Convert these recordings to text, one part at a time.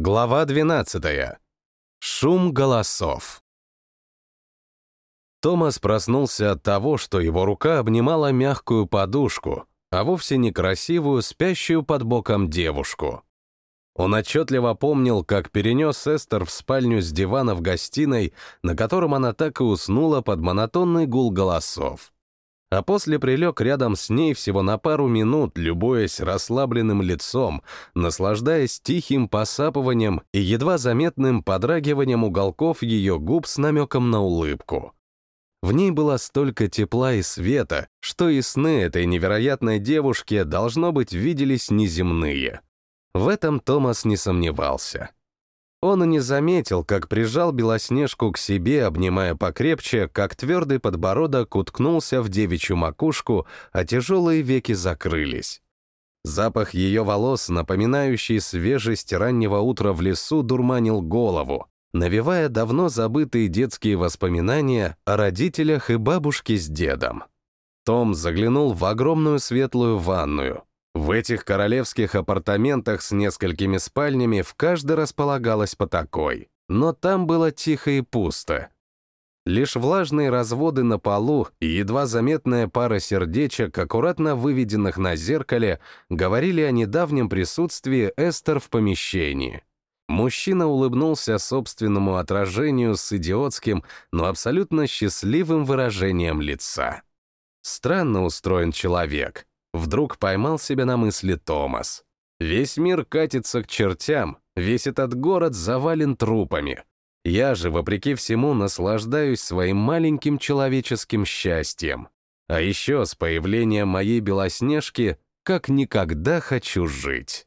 Глава 12. Шум голосов. Томас проснулся от того, что его рука обнимала мягкую подушку, а вовсе не красивую, спящую под боком девушку. Он отчетливо помнил, как перенес Эстер в спальню с дивана в гостиной, на котором она так и уснула под монотонный гул голосов а после прилег рядом с ней всего на пару минут, любуясь расслабленным лицом, наслаждаясь тихим посапыванием и едва заметным подрагиванием уголков ее губ с намеком на улыбку. В ней было столько тепла и света, что и сны этой невероятной девушки, должно быть, виделись неземные. В этом Томас не сомневался. Он и не заметил, как прижал Белоснежку к себе, обнимая покрепче, как твердый подбородок уткнулся в девичью макушку, а тяжелые веки закрылись. Запах ее волос, напоминающий свежесть раннего утра в лесу, дурманил голову, навевая давно забытые детские воспоминания о родителях и бабушке с дедом. Том заглянул в огромную светлую ванную, в этих королевских апартаментах с несколькими спальнями в каждой располагалась по такой, но там было тихо и пусто. Лишь влажные разводы на полу и едва заметная пара сердечек, аккуратно выведенных на зеркале, говорили о недавнем присутствии Эстер в помещении. Мужчина улыбнулся собственному отражению с идиотским, но абсолютно счастливым выражением лица. Странно устроен человек. Вдруг поймал себя на мысли Томас. Весь мир катится к чертям, весь этот город завален трупами. Я же, вопреки всему, наслаждаюсь своим маленьким человеческим счастьем. А еще с появлением моей Белоснежки как никогда хочу жить.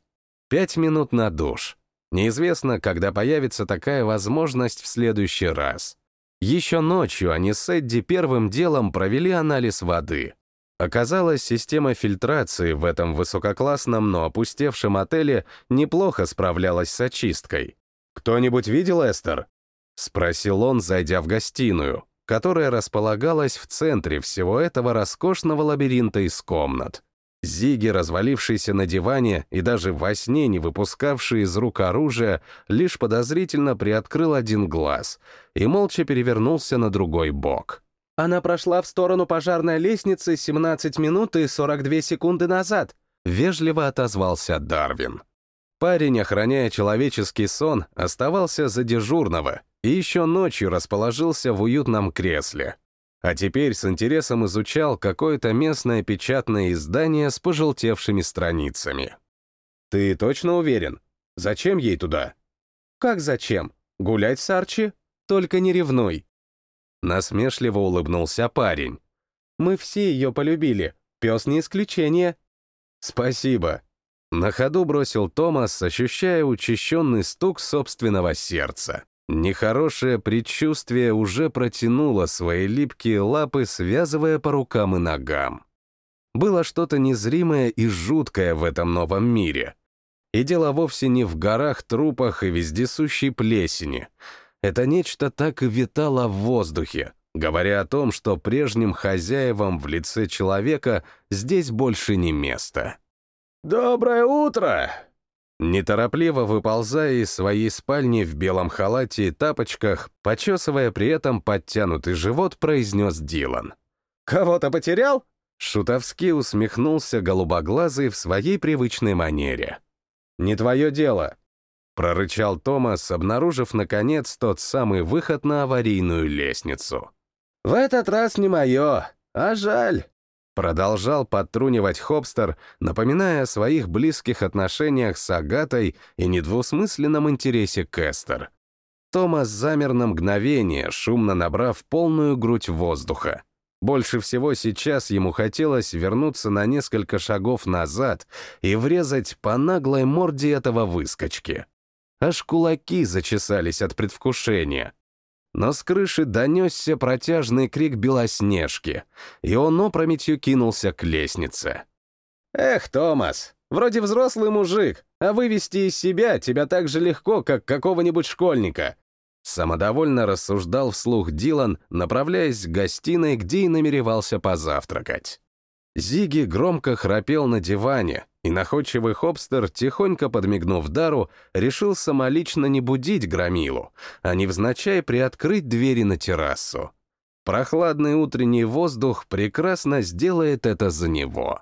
Пять минут на душ. Неизвестно, когда появится такая возможность в следующий раз. Еще ночью они с Эдди первым делом провели анализ воды — Оказалось, система фильтрации в этом высококлассном, но опустевшем отеле неплохо справлялась с очисткой. «Кто-нибудь видел Эстер?» — спросил он, зайдя в гостиную, которая располагалась в центре всего этого роскошного лабиринта из комнат. Зиги, развалившийся на диване и даже во сне не выпускавший из рук оружия, лишь подозрительно приоткрыл один глаз и молча перевернулся на другой бок. Она прошла в сторону пожарной лестницы 17 минут и 42 секунды назад. Вежливо отозвался Дарвин. Парень, охраняя человеческий сон, оставался за дежурного и еще ночью расположился в уютном кресле. А теперь с интересом изучал какое-то местное печатное издание с пожелтевшими страницами. «Ты точно уверен? Зачем ей туда?» «Как зачем? Гулять с Арчи? Только не ревнуй. Насмешливо улыбнулся парень. «Мы все ее полюбили. Пес не исключение». «Спасибо». На ходу бросил Томас, ощущая учащенный стук собственного сердца. Нехорошее предчувствие уже протянуло свои липкие лапы, связывая по рукам и ногам. Было что-то незримое и жуткое в этом новом мире. И дело вовсе не в горах, трупах и вездесущей плесени — это нечто так и витало в воздухе, говоря о том, что прежним хозяевам в лице человека здесь больше не место. «Доброе утро!» Неторопливо выползая из своей спальни в белом халате и тапочках, почесывая при этом подтянутый живот, произнес Дилан. «Кого-то потерял?» Шутовски усмехнулся голубоглазый в своей привычной манере. «Не твое дело», прорычал Томас, обнаружив, наконец, тот самый выход на аварийную лестницу. «В этот раз не мое, а жаль». Продолжал подтрунивать Хобстер, напоминая о своих близких отношениях с Агатой и недвусмысленном интересе Кэстер. Томас замер на мгновение, шумно набрав полную грудь воздуха. Больше всего сейчас ему хотелось вернуться на несколько шагов назад и врезать по наглой морде этого выскочки аж кулаки зачесались от предвкушения. Но с крыши донесся протяжный крик Белоснежки, и он опрометью кинулся к лестнице. «Эх, Томас, вроде взрослый мужик, а вывести из себя тебя так же легко, как какого-нибудь школьника». Самодовольно рассуждал вслух Дилан, направляясь к гостиной, где и намеревался позавтракать. Зиги громко храпел на диване, И находчивый Хопстер, тихонько подмигнув Дару, решил самолично не будить Громилу, а невзначай приоткрыть двери на террасу. Прохладный утренний воздух прекрасно сделает это за него.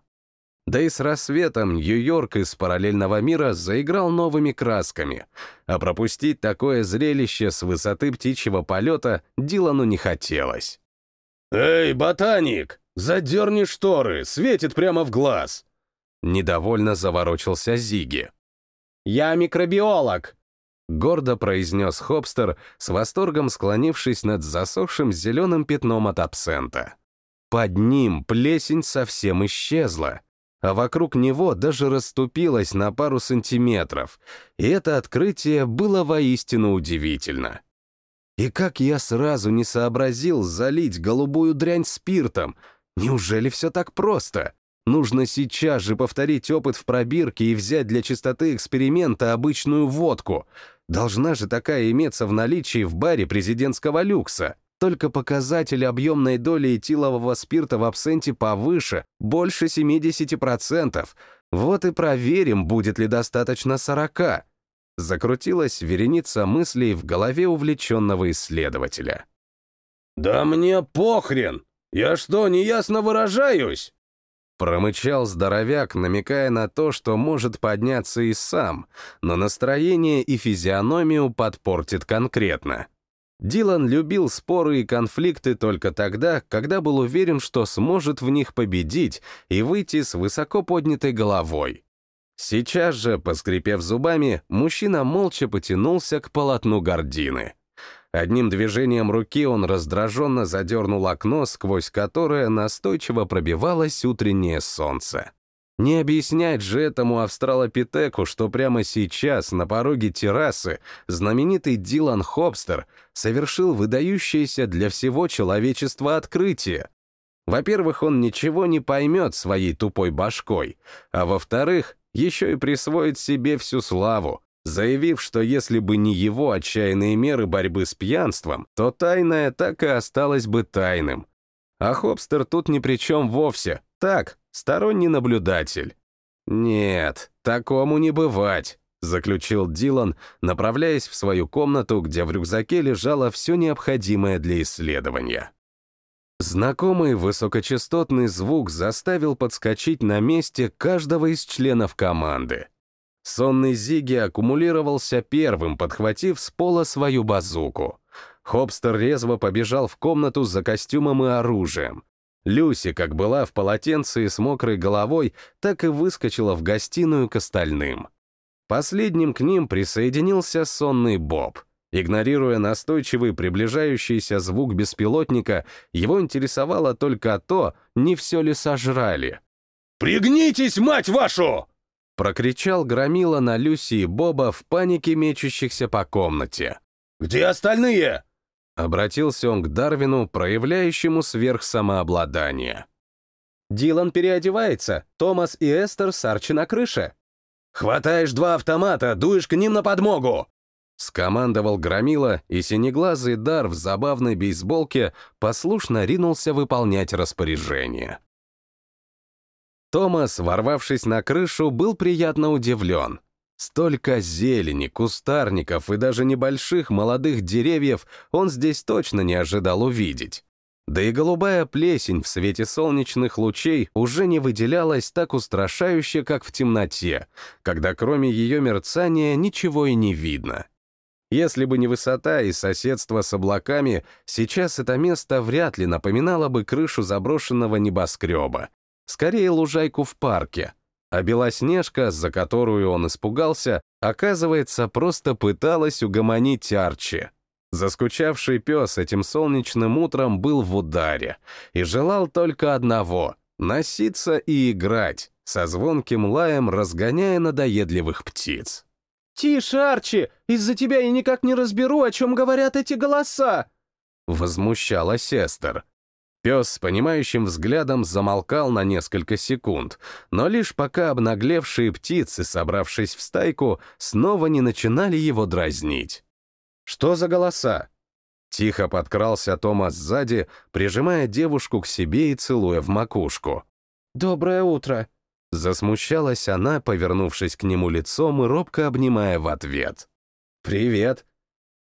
Да и с рассветом Нью-Йорк из параллельного мира заиграл новыми красками, а пропустить такое зрелище с высоты птичьего полета Дилану не хотелось. «Эй, ботаник, задерни шторы, светит прямо в глаз!» Недовольно заворочился Зиги. «Я микробиолог!» Гордо произнес Хопстер, с восторгом склонившись над засохшим зеленым пятном от абсента. Под ним плесень совсем исчезла, а вокруг него даже расступилась на пару сантиметров, и это открытие было воистину удивительно. И как я сразу не сообразил залить голубую дрянь спиртом, неужели все так просто? Нужно сейчас же повторить опыт в пробирке и взять для чистоты эксперимента обычную водку. Должна же такая иметься в наличии в баре президентского люкса. Только показатель объемной доли этилового спирта в абсенте повыше, больше 70%. Вот и проверим, будет ли достаточно 40. Закрутилась вереница мыслей в голове увлеченного исследователя. «Да мне похрен! Я что, неясно выражаюсь?» Промычал здоровяк, намекая на то, что может подняться и сам, но настроение и физиономию подпортит конкретно. Дилан любил споры и конфликты только тогда, когда был уверен, что сможет в них победить и выйти с высоко поднятой головой. Сейчас же, поскрипев зубами, мужчина молча потянулся к полотну гордины. Одним движением руки он раздраженно задернул окно, сквозь которое настойчиво пробивалось утреннее солнце. Не объяснять же этому австралопитеку, что прямо сейчас на пороге террасы знаменитый Дилан Хобстер совершил выдающееся для всего человечества открытие. Во-первых, он ничего не поймет своей тупой башкой, а во-вторых, еще и присвоит себе всю славу, заявив, что если бы не его отчаянные меры борьбы с пьянством, то тайное так и осталось бы тайным. А Хобстер тут ни при чем вовсе, так, сторонний наблюдатель. «Нет, такому не бывать», — заключил Дилан, направляясь в свою комнату, где в рюкзаке лежало все необходимое для исследования. Знакомый высокочастотный звук заставил подскочить на месте каждого из членов команды. Сонный Зиги аккумулировался первым, подхватив с пола свою базуку. Хобстер резво побежал в комнату за костюмом и оружием. Люси, как была в полотенце и с мокрой головой, так и выскочила в гостиную к остальным. Последним к ним присоединился сонный Боб. Игнорируя настойчивый приближающийся звук беспилотника, его интересовало только то, не все ли сожрали. «Пригнитесь, мать вашу!» Прокричал Громила на Люси и Боба в панике мечущихся по комнате. «Где остальные?» Обратился он к Дарвину, проявляющему сверхсамообладание. «Дилан переодевается, Томас и Эстер с Арчи на крыше». «Хватаешь два автомата, дуешь к ним на подмогу!» Скомандовал Громила, и синеглазый Дар в забавной бейсболке послушно ринулся выполнять распоряжение. Томас, ворвавшись на крышу, был приятно удивлен. Столько зелени, кустарников и даже небольших молодых деревьев он здесь точно не ожидал увидеть. Да и голубая плесень в свете солнечных лучей уже не выделялась так устрашающе, как в темноте, когда кроме ее мерцания ничего и не видно. Если бы не высота и соседство с облаками, сейчас это место вряд ли напоминало бы крышу заброшенного небоскреба скорее лужайку в парке, а Белоснежка, за которую он испугался, оказывается, просто пыталась угомонить Арчи. Заскучавший пес этим солнечным утром был в ударе и желал только одного — носиться и играть, со звонким лаем разгоняя надоедливых птиц. «Тише, Арчи! Из-за тебя я никак не разберу, о чем говорят эти голоса!» Возмущалась Эстер. Пес с понимающим взглядом замолкал на несколько секунд, но лишь пока обнаглевшие птицы, собравшись в стайку, снова не начинали его дразнить. «Что за голоса?» Тихо подкрался Томас сзади, прижимая девушку к себе и целуя в макушку. «Доброе утро». Засмущалась она, повернувшись к нему лицом и робко обнимая в ответ. «Привет!»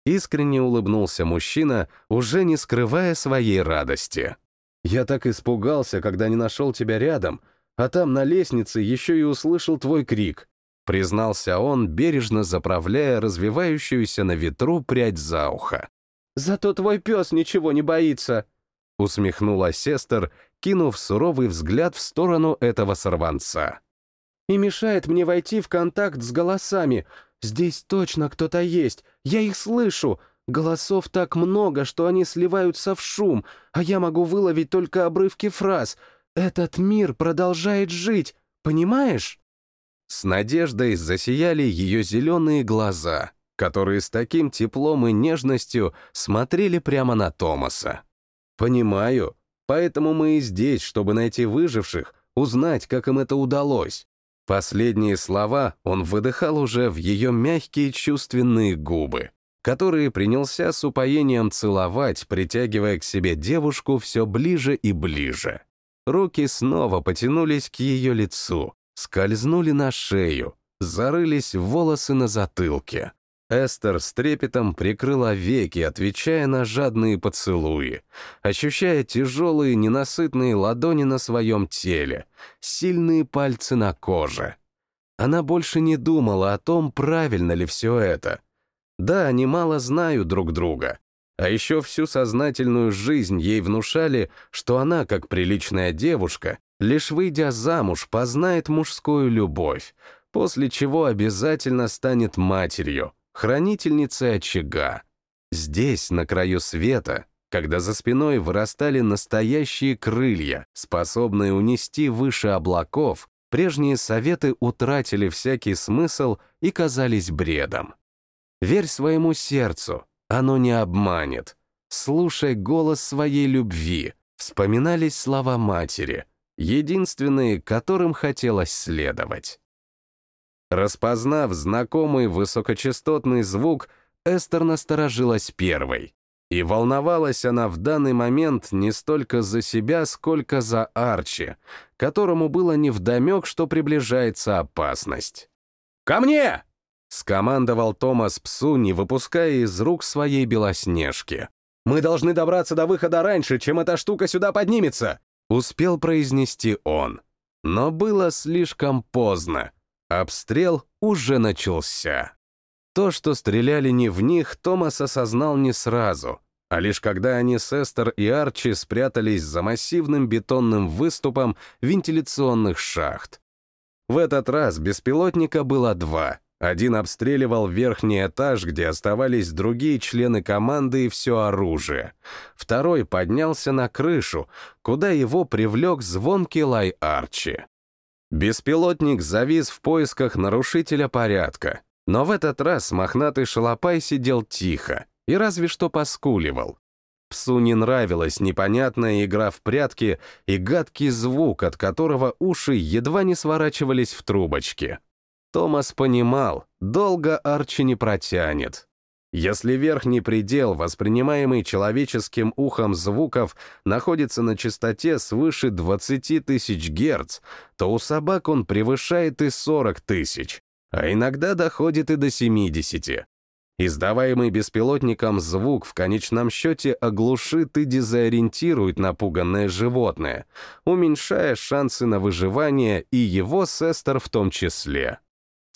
Искренне улыбнулся мужчина, уже не скрывая своей радости. «Я так испугался, когда не нашел тебя рядом, а там на лестнице еще и услышал твой крик», признался он, бережно заправляя развивающуюся на ветру прядь за ухо. «Зато твой пес ничего не боится», усмехнулась сестер, кинув суровый взгляд в сторону этого сорванца. «И мешает мне войти в контакт с голосами. Здесь точно кто-то есть, я их слышу. Голосов так много, что они сливаются в шум, а я могу выловить только обрывки фраз. Этот мир продолжает жить, понимаешь?» С надеждой засияли ее зеленые глаза, которые с таким теплом и нежностью смотрели прямо на Томаса. «Понимаю. Поэтому мы и здесь, чтобы найти выживших, узнать, как им это удалось. Последние слова он выдыхал уже в ее мягкие чувственные губы, которые принялся с упоением целовать, притягивая к себе девушку все ближе и ближе. Руки снова потянулись к ее лицу, скользнули на шею, зарылись в волосы на затылке. Эстер с трепетом прикрыла веки, отвечая на жадные поцелуи, ощущая тяжелые ненасытные ладони на своем теле, сильные пальцы на коже. Она больше не думала о том, правильно ли все это. Да, они мало знают друг друга, а еще всю сознательную жизнь ей внушали, что она, как приличная девушка, лишь выйдя замуж, познает мужскую любовь, после чего обязательно станет матерью, хранительницей очага. Здесь, на краю света, когда за спиной вырастали настоящие крылья, способные унести выше облаков, прежние советы утратили всякий смысл и казались бредом. Верь своему сердцу, оно не обманет. Слушай голос своей любви, вспоминались слова матери, единственные, которым хотелось следовать. Распознав знакомый высокочастотный звук, Эстер насторожилась первой. И волновалась она в данный момент не столько за себя, сколько за Арчи, которому было невдомек, что приближается опасность. «Ко мне!» — скомандовал Томас псу, не выпуская из рук своей белоснежки. «Мы должны добраться до выхода раньше, чем эта штука сюда поднимется!» — успел произнести он. Но было слишком поздно. Обстрел уже начался. То, что стреляли не в них, Томас осознал не сразу, а лишь когда они с Эстер и Арчи спрятались за массивным бетонным выступом вентиляционных шахт. В этот раз беспилотника было два. Один обстреливал верхний этаж, где оставались другие члены команды и все оружие. Второй поднялся на крышу, куда его привлек звонкий лай Арчи. Беспилотник завис в поисках нарушителя порядка, но в этот раз мохнатый шалопай сидел тихо и разве что поскуливал. Псу не нравилась непонятная игра в прятки и гадкий звук, от которого уши едва не сворачивались в трубочки. Томас понимал, долго Арчи не протянет. Если верхний предел, воспринимаемый человеческим ухом звуков, находится на частоте свыше 20 тысяч Герц, то у собак он превышает и 40 тысяч, а иногда доходит и до 70. Издаваемый беспилотником звук в конечном счете оглушит и дезориентирует напуганное животное, уменьшая шансы на выживание и его сестер в том числе.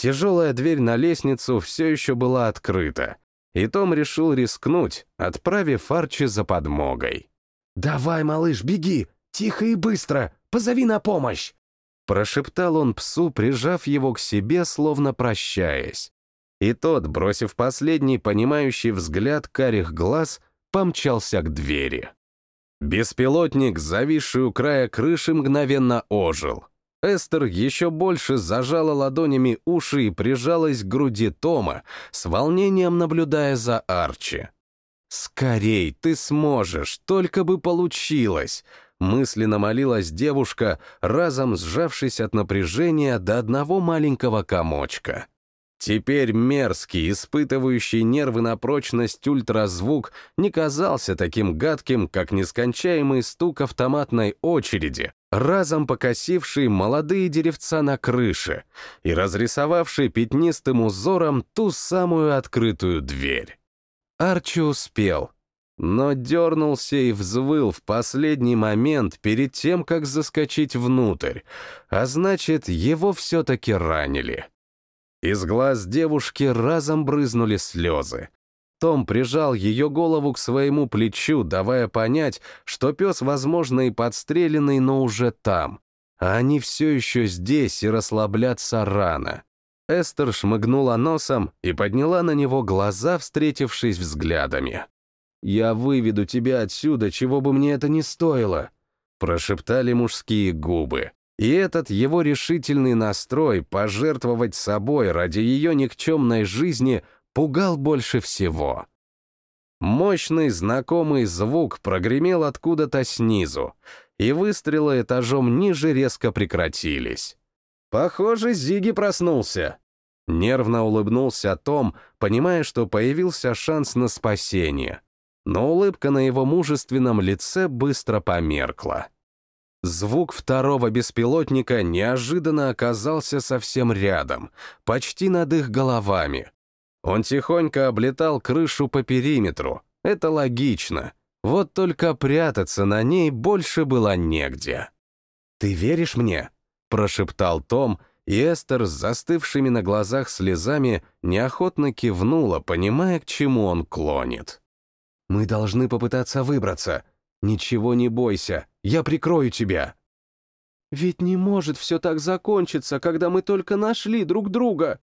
Тяжелая дверь на лестницу все еще была открыта, и Том решил рискнуть, отправив Арчи за подмогой. «Давай, малыш, беги! Тихо и быстро! Позови на помощь!» Прошептал он псу, прижав его к себе, словно прощаясь. И тот, бросив последний понимающий взгляд карих глаз, помчался к двери. Беспилотник, зависший у края крыши, мгновенно ожил. Эстер еще больше зажала ладонями уши и прижалась к груди Тома, с волнением наблюдая за Арчи. «Скорей, ты сможешь, только бы получилось!» Мысленно молилась девушка, разом сжавшись от напряжения до одного маленького комочка. Теперь мерзкий, испытывающий нервы на прочность ультразвук не казался таким гадким, как нескончаемый стук автоматной очереди разом покосивший молодые деревца на крыше и разрисовавший пятнистым узором ту самую открытую дверь. Арчи успел, но дернулся и взвыл в последний момент перед тем, как заскочить внутрь, а значит, его все-таки ранили. Из глаз девушки разом брызнули слезы. Том прижал ее голову к своему плечу, давая понять, что пес, возможно, и подстреленный, но уже там. А они все еще здесь, и расслабляться рано. Эстер шмыгнула носом и подняла на него глаза, встретившись взглядами. «Я выведу тебя отсюда, чего бы мне это ни стоило», прошептали мужские губы. И этот его решительный настрой пожертвовать собой ради ее никчемной жизни пугал больше всего. Мощный знакомый звук прогремел откуда-то снизу, и выстрелы этажом ниже резко прекратились. «Похоже, Зиги проснулся», — нервно улыбнулся Том, понимая, что появился шанс на спасение. Но улыбка на его мужественном лице быстро померкла. Звук второго беспилотника неожиданно оказался совсем рядом, почти над их головами, он тихонько облетал крышу по периметру. Это логично. Вот только прятаться на ней больше было негде. «Ты веришь мне?» — прошептал Том, и Эстер с застывшими на глазах слезами неохотно кивнула, понимая, к чему он клонит. «Мы должны попытаться выбраться. Ничего не бойся, я прикрою тебя». «Ведь не может все так закончиться, когда мы только нашли друг друга»,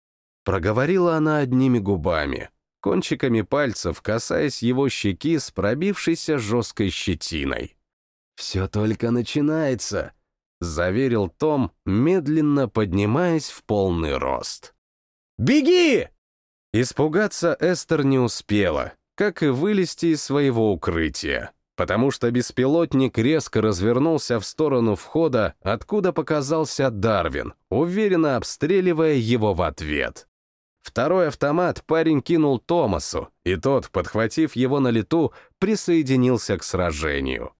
Проговорила она одними губами, кончиками пальцев касаясь его щеки с пробившейся жесткой щетиной. «Все только начинается», — заверил Том, медленно поднимаясь в полный рост. «Беги!» Испугаться Эстер не успела, как и вылезти из своего укрытия, потому что беспилотник резко развернулся в сторону входа, откуда показался Дарвин, уверенно обстреливая его в ответ. Второй автомат парень кинул Томасу, и тот, подхватив его на лету, присоединился к сражению.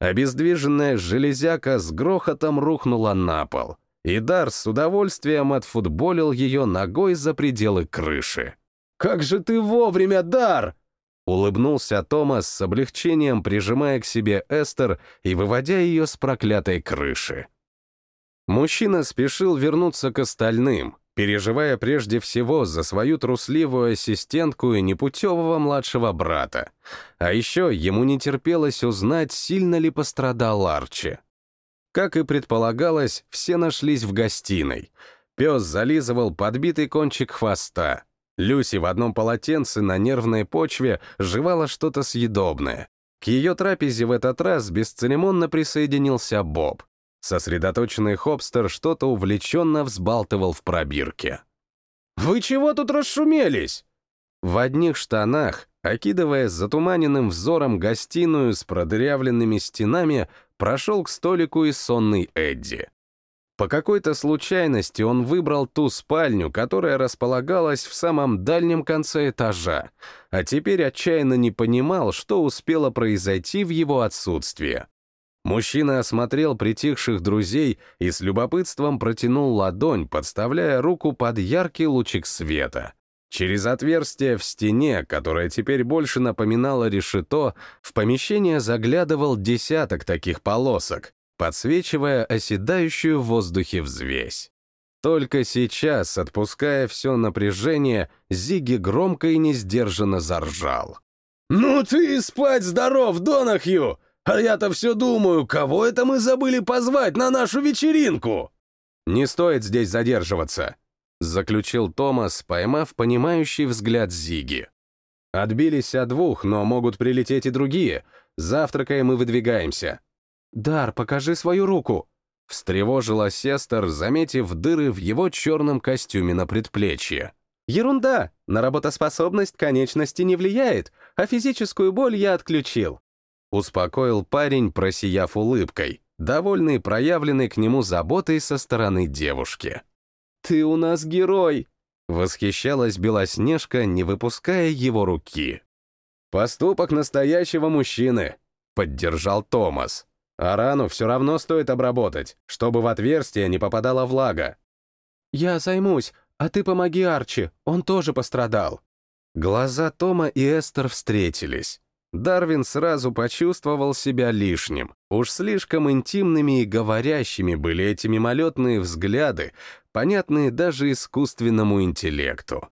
Обездвиженная железяка с грохотом рухнула на пол, и Дар с удовольствием отфутболил ее ногой за пределы крыши. «Как же ты вовремя, Дар!» Улыбнулся Томас с облегчением, прижимая к себе Эстер и выводя ее с проклятой крыши. Мужчина спешил вернуться к остальным, переживая прежде всего за свою трусливую ассистентку и непутевого младшего брата. А еще ему не терпелось узнать, сильно ли пострадал Арчи. Как и предполагалось, все нашлись в гостиной. Пес зализывал подбитый кончик хвоста. Люси в одном полотенце на нервной почве жевала что-то съедобное. К ее трапезе в этот раз бесцеремонно присоединился Боб. Сосредоточенный Хопстер что-то увлеченно взбалтывал в пробирке. «Вы чего тут расшумелись?» В одних штанах, окидывая затуманенным взором гостиную с продырявленными стенами, прошел к столику и сонный Эдди. По какой-то случайности он выбрал ту спальню, которая располагалась в самом дальнем конце этажа, а теперь отчаянно не понимал, что успело произойти в его отсутствие. Мужчина осмотрел притихших друзей и с любопытством протянул ладонь, подставляя руку под яркий лучик света. Через отверстие в стене, которое теперь больше напоминало решето, в помещение заглядывал десяток таких полосок, подсвечивая оседающую в воздухе взвесь. Только сейчас, отпуская все напряжение, Зиги громко и несдержанно заржал. «Ну ты спать здоров, Донахью! А я-то все думаю, кого это мы забыли позвать на нашу вечеринку?» «Не стоит здесь задерживаться», — заключил Томас, поймав понимающий взгляд Зиги. «Отбились от двух, но могут прилететь и другие. Завтракаем и выдвигаемся». «Дар, покажи свою руку», — встревожила сестер, заметив дыры в его черном костюме на предплечье. «Ерунда! На работоспособность конечности не влияет, а физическую боль я отключил. Успокоил парень, просияв улыбкой, довольный проявленной к нему заботой со стороны девушки. «Ты у нас герой!» — восхищалась Белоснежка, не выпуская его руки. «Поступок настоящего мужчины», — поддержал Томас. А рану все равно стоит обработать, чтобы в отверстие не попадала влага. «Я займусь, а ты помоги Арчи, он тоже пострадал». Глаза Тома и Эстер встретились. Дарвин сразу почувствовал себя лишним. Уж слишком интимными и говорящими были эти мимолетные взгляды, понятные даже искусственному интеллекту.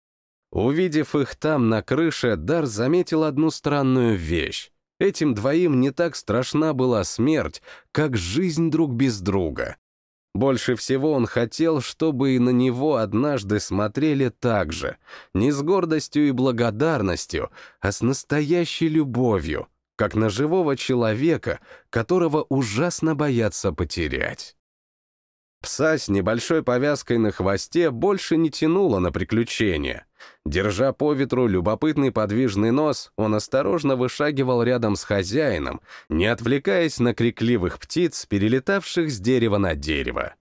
Увидев их там, на крыше, Дар заметил одну странную вещь. Этим двоим не так страшна была смерть, как жизнь друг без друга. Больше всего он хотел, чтобы и на него однажды смотрели так же, не с гордостью и благодарностью, а с настоящей любовью, как на живого человека, которого ужасно боятся потерять. Пса с небольшой повязкой на хвосте больше не тянуло на приключения. Держа по ветру любопытный подвижный нос, он осторожно вышагивал рядом с хозяином, не отвлекаясь на крикливых птиц, перелетавших с дерева на дерево.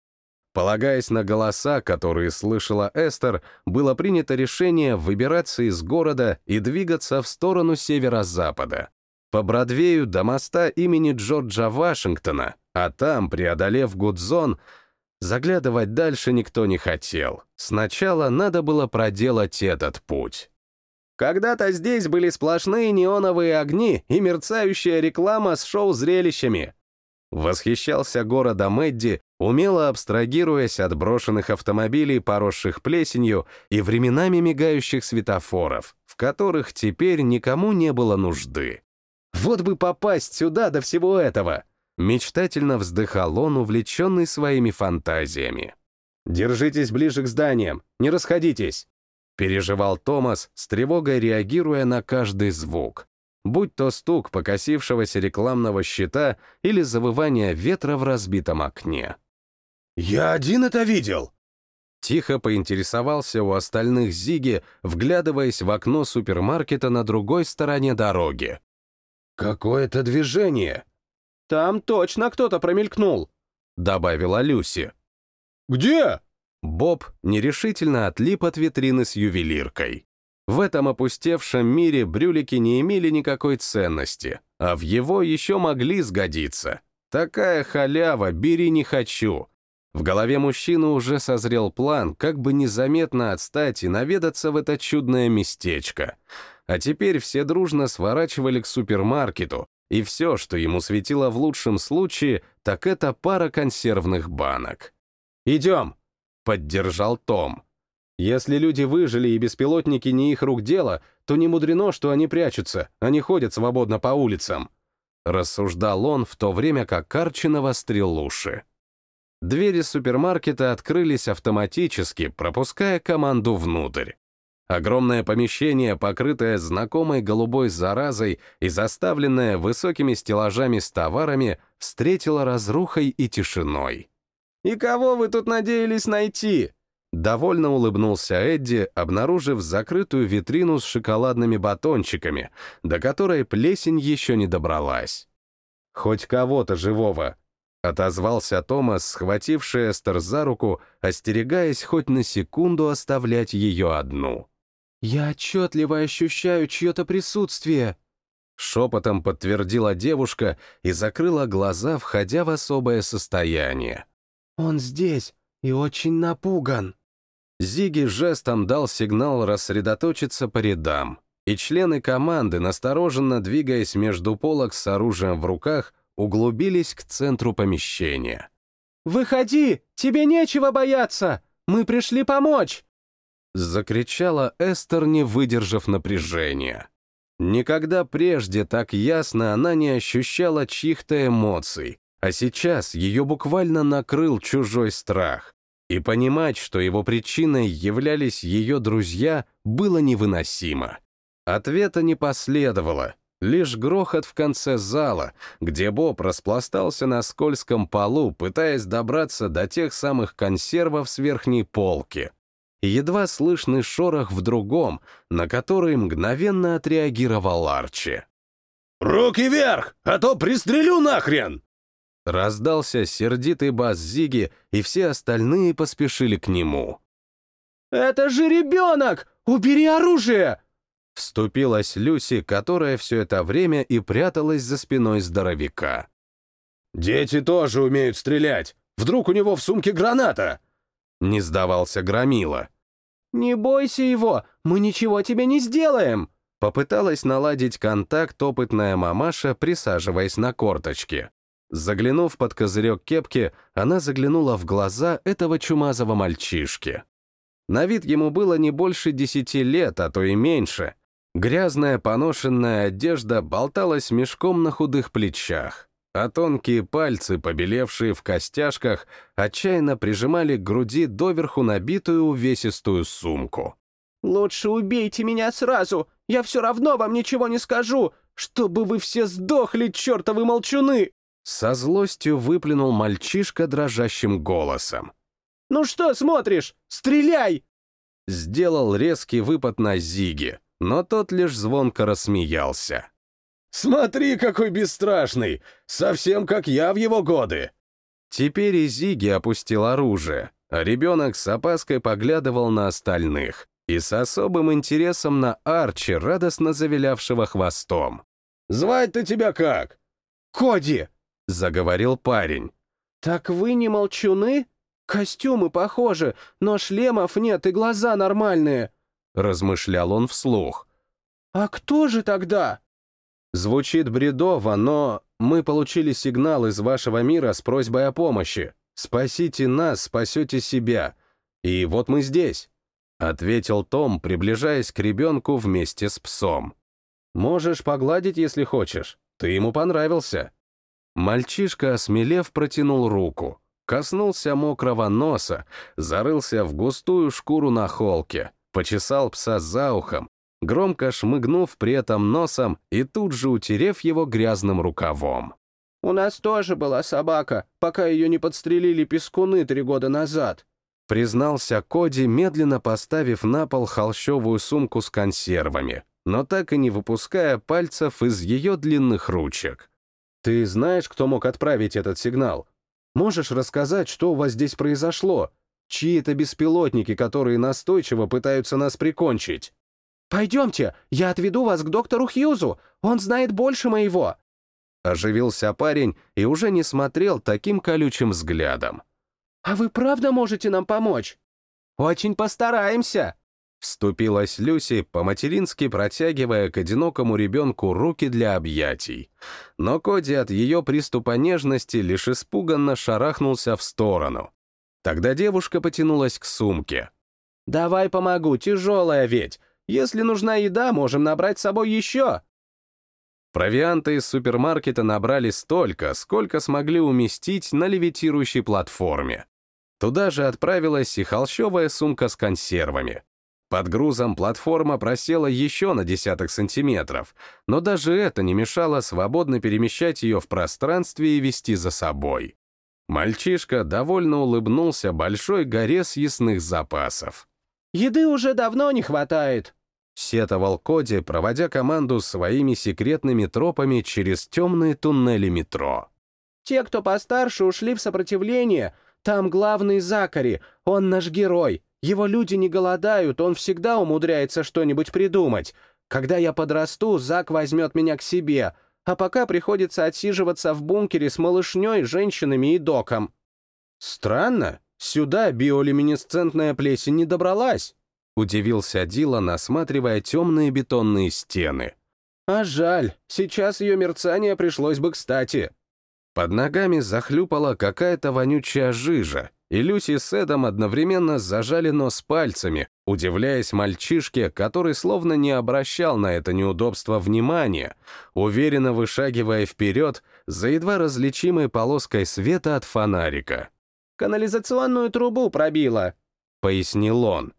Полагаясь на голоса, которые слышала Эстер, было принято решение выбираться из города и двигаться в сторону северо-запада. По Бродвею до моста имени Джорджа Вашингтона, а там, преодолев Гудзон, Заглядывать дальше никто не хотел. Сначала надо было проделать этот путь. Когда-то здесь были сплошные неоновые огни и мерцающая реклама с шоу-зрелищами. Восхищался городом Эдди, умело абстрагируясь от брошенных автомобилей, поросших плесенью и временами мигающих светофоров, в которых теперь никому не было нужды. Вот бы попасть сюда до всего этого! Мечтательно вздыхал он, увлеченный своими фантазиями. «Держитесь ближе к зданиям, не расходитесь!» Переживал Томас, с тревогой реагируя на каждый звук. Будь то стук покосившегося рекламного щита или завывание ветра в разбитом окне. «Я один это видел!» Тихо поинтересовался у остальных Зиги, вглядываясь в окно супермаркета на другой стороне дороги. «Какое-то движение!» «Там точно кто-то промелькнул», — добавила Люси. «Где?» Боб нерешительно отлип от витрины с ювелиркой. В этом опустевшем мире брюлики не имели никакой ценности, а в его еще могли сгодиться. Такая халява, бери не хочу. В голове мужчины уже созрел план, как бы незаметно отстать и наведаться в это чудное местечко. А теперь все дружно сворачивали к супермаркету, и все, что ему светило в лучшем случае, так это пара консервных банок. «Идем!» — поддержал Том. «Если люди выжили и беспилотники не их рук дело, то не мудрено, что они прячутся, они ходят свободно по улицам». Рассуждал он, в то время как Карчи навострил уши. Двери супермаркета открылись автоматически, пропуская команду внутрь. Огромное помещение, покрытое знакомой голубой заразой и заставленное высокими стеллажами с товарами, встретило разрухой и тишиной. «И кого вы тут надеялись найти?» Довольно улыбнулся Эдди, обнаружив закрытую витрину с шоколадными батончиками, до которой плесень еще не добралась. «Хоть кого-то живого», — отозвался Томас, схвативший Эстер за руку, остерегаясь хоть на секунду оставлять ее одну. «Я отчетливо ощущаю чье-то присутствие», — шепотом подтвердила девушка и закрыла глаза, входя в особое состояние. «Он здесь и очень напуган». Зиги жестом дал сигнал рассредоточиться по рядам, и члены команды, настороженно двигаясь между полок с оружием в руках, углубились к центру помещения. «Выходи! Тебе нечего бояться! Мы пришли помочь!» Закричала Эстер, не выдержав напряжения. Никогда прежде так ясно она не ощущала чьих-то эмоций, а сейчас ее буквально накрыл чужой страх. И понимать, что его причиной являлись ее друзья, было невыносимо. Ответа не последовало, лишь грохот в конце зала, где Боб распластался на скользком полу, пытаясь добраться до тех самых консервов с верхней полки едва слышный шорох в другом, на который мгновенно отреагировал Арчи. «Руки вверх, а то пристрелю нахрен!» Раздался сердитый бас Зиги, и все остальные поспешили к нему. «Это же ребенок! Убери оружие!» Вступилась Люси, которая все это время и пряталась за спиной здоровяка. «Дети тоже умеют стрелять! Вдруг у него в сумке граната?» Не сдавался Громила. «Не бойся его, мы ничего тебе не сделаем!» Попыталась наладить контакт опытная мамаша, присаживаясь на корточки. Заглянув под козырек кепки, она заглянула в глаза этого чумазого мальчишки. На вид ему было не больше десяти лет, а то и меньше. Грязная поношенная одежда болталась мешком на худых плечах, а тонкие пальцы, побелевшие в костяшках, отчаянно прижимали к груди доверху набитую увесистую сумку. «Лучше убейте меня сразу! Я все равно вам ничего не скажу! Чтобы вы все сдохли, чертовы молчуны!» Со злостью выплюнул мальчишка дрожащим голосом. «Ну что смотришь? Стреляй!» Сделал резкий выпад на Зиги, но тот лишь звонко рассмеялся. «Смотри, какой бесстрашный! Совсем как я в его годы!» Теперь и Зиги опустил оружие, а ребенок с опаской поглядывал на остальных и с особым интересом на Арчи, радостно завилявшего хвостом. «Звать-то тебя как?» «Коди!» — заговорил парень. «Так вы не молчуны? Костюмы похожи, но шлемов нет и глаза нормальные», — размышлял он вслух. «А кто же тогда?» Звучит бредово, но мы получили сигнал из вашего мира с просьбой о помощи. Спасите нас, спасете себя. И вот мы здесь», — ответил Том, приближаясь к ребенку вместе с псом. «Можешь погладить, если хочешь. Ты ему понравился». Мальчишка, осмелев, протянул руку, коснулся мокрого носа, зарылся в густую шкуру на холке, почесал пса за ухом, громко шмыгнув при этом носом и тут же утерев его грязным рукавом. «У нас тоже была собака, пока ее не подстрелили пескуны три года назад», признался Коди, медленно поставив на пол холщовую сумку с консервами, но так и не выпуская пальцев из ее длинных ручек. «Ты знаешь, кто мог отправить этот сигнал? Можешь рассказать, что у вас здесь произошло? Чьи это беспилотники, которые настойчиво пытаются нас прикончить?» «Пойдемте, я отведу вас к доктору Хьюзу, он знает больше моего!» Оживился парень и уже не смотрел таким колючим взглядом. «А вы правда можете нам помочь?» «Очень постараемся!» Вступилась Люси, по-матерински протягивая к одинокому ребенку руки для объятий. Но Коди от ее приступа нежности лишь испуганно шарахнулся в сторону. Тогда девушка потянулась к сумке. «Давай помогу, тяжелая ведь. Если нужна еда, можем набрать с собой еще». Провианты из супермаркета набрали столько, сколько смогли уместить на левитирующей платформе. Туда же отправилась и холщовая сумка с консервами. Под грузом платформа просела еще на десяток сантиметров, но даже это не мешало свободно перемещать ее в пространстве и вести за собой. Мальчишка довольно улыбнулся большой горе съестных запасов. «Еды уже давно не хватает», — сетовал Коди, проводя команду своими секретными тропами через темные туннели метро. «Те, кто постарше, ушли в сопротивление. Там главный Закари, он наш герой. Его люди не голодают, он всегда умудряется что-нибудь придумать. Когда я подрасту, Зак возьмет меня к себе, а пока приходится отсиживаться в бункере с малышней, женщинами и доком». «Странно, сюда биолюминесцентная плесень не добралась», — удивился Дилан, осматривая темные бетонные стены. «А жаль, сейчас ее мерцание пришлось бы кстати». Под ногами захлюпала какая-то вонючая жижа, и Люси с Эдом одновременно зажали нос пальцами, удивляясь мальчишке, который словно не обращал на это неудобство внимания, уверенно вышагивая вперед за едва различимой полоской света от фонарика. «Канализационную трубу пробило», — пояснил он.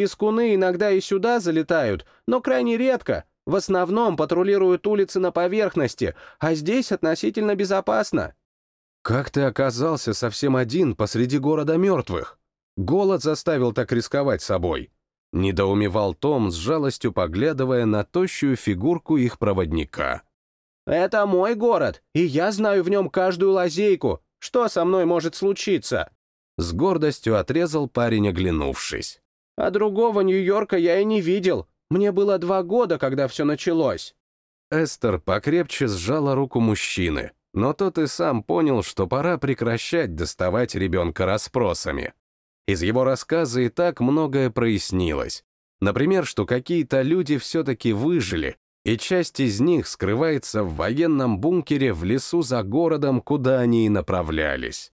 «Пескуны иногда и сюда залетают, но крайне редко. В основном патрулируют улицы на поверхности, а здесь относительно безопасно». «Как ты оказался совсем один посреди города мертвых? Голод заставил так рисковать собой», — недоумевал Том с жалостью, поглядывая на тощую фигурку их проводника. «Это мой город, и я знаю в нем каждую лазейку. Что со мной может случиться?» С гордостью отрезал парень, оглянувшись. «А другого Нью-Йорка я и не видел. Мне было два года, когда все началось». Эстер покрепче сжала руку мужчины, но тот и сам понял, что пора прекращать доставать ребенка расспросами. Из его рассказа и так многое прояснилось. Например, что какие-то люди все-таки выжили, и часть из них скрывается в военном бункере в лесу за городом, куда они и направлялись.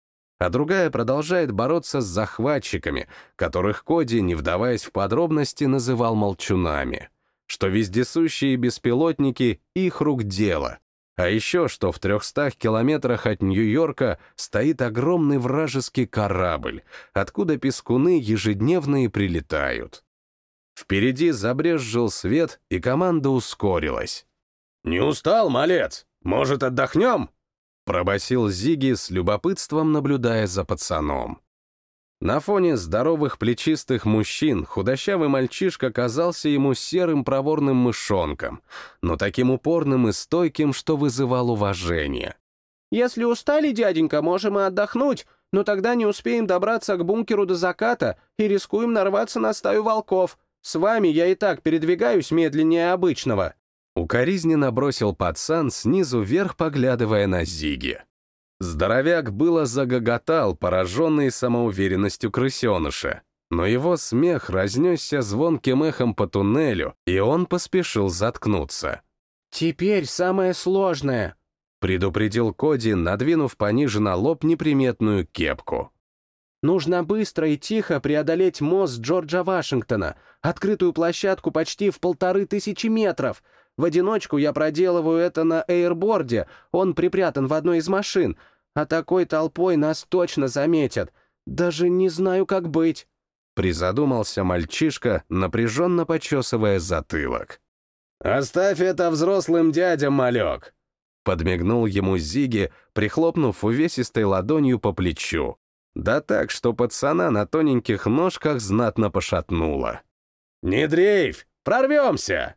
А другая продолжает бороться с захватчиками, которых Коди, не вдаваясь в подробности, называл молчунами. Что вездесущие беспилотники — их рук дело. А еще, что в трехстах километрах от Нью-Йорка стоит огромный вражеский корабль, откуда пескуны ежедневно и прилетают. Впереди забрезжил свет, и команда ускорилась. «Не устал, малец? Может, отдохнем?» Пробасил Зиги с любопытством, наблюдая за пацаном. На фоне здоровых плечистых мужчин худощавый мальчишка казался ему серым проворным мышонком, но таким упорным и стойким, что вызывал уважение. «Если устали, дяденька, можем и отдохнуть, но тогда не успеем добраться к бункеру до заката и рискуем нарваться на стаю волков. С вами я и так передвигаюсь медленнее обычного». Укоризненно бросил пацан, снизу вверх поглядывая на Зиги. Здоровяк было загоготал, пораженный самоуверенностью крысеныша. Но его смех разнесся звонким эхом по туннелю, и он поспешил заткнуться. «Теперь самое сложное», — предупредил Коди, надвинув пониже на лоб неприметную кепку. Нужно быстро и тихо преодолеть мост Джорджа Вашингтона, открытую площадку почти в полторы тысячи метров. В одиночку я проделываю это на эйрборде, он припрятан в одной из машин, а такой толпой нас точно заметят. Даже не знаю, как быть». Призадумался мальчишка, напряженно почесывая затылок. «Оставь это взрослым дядям, малек!» Подмигнул ему Зиги, прихлопнув увесистой ладонью по плечу. Да так, что пацана на тоненьких ножках знатно пошатнуло. «Не дрейфь! Прорвемся!»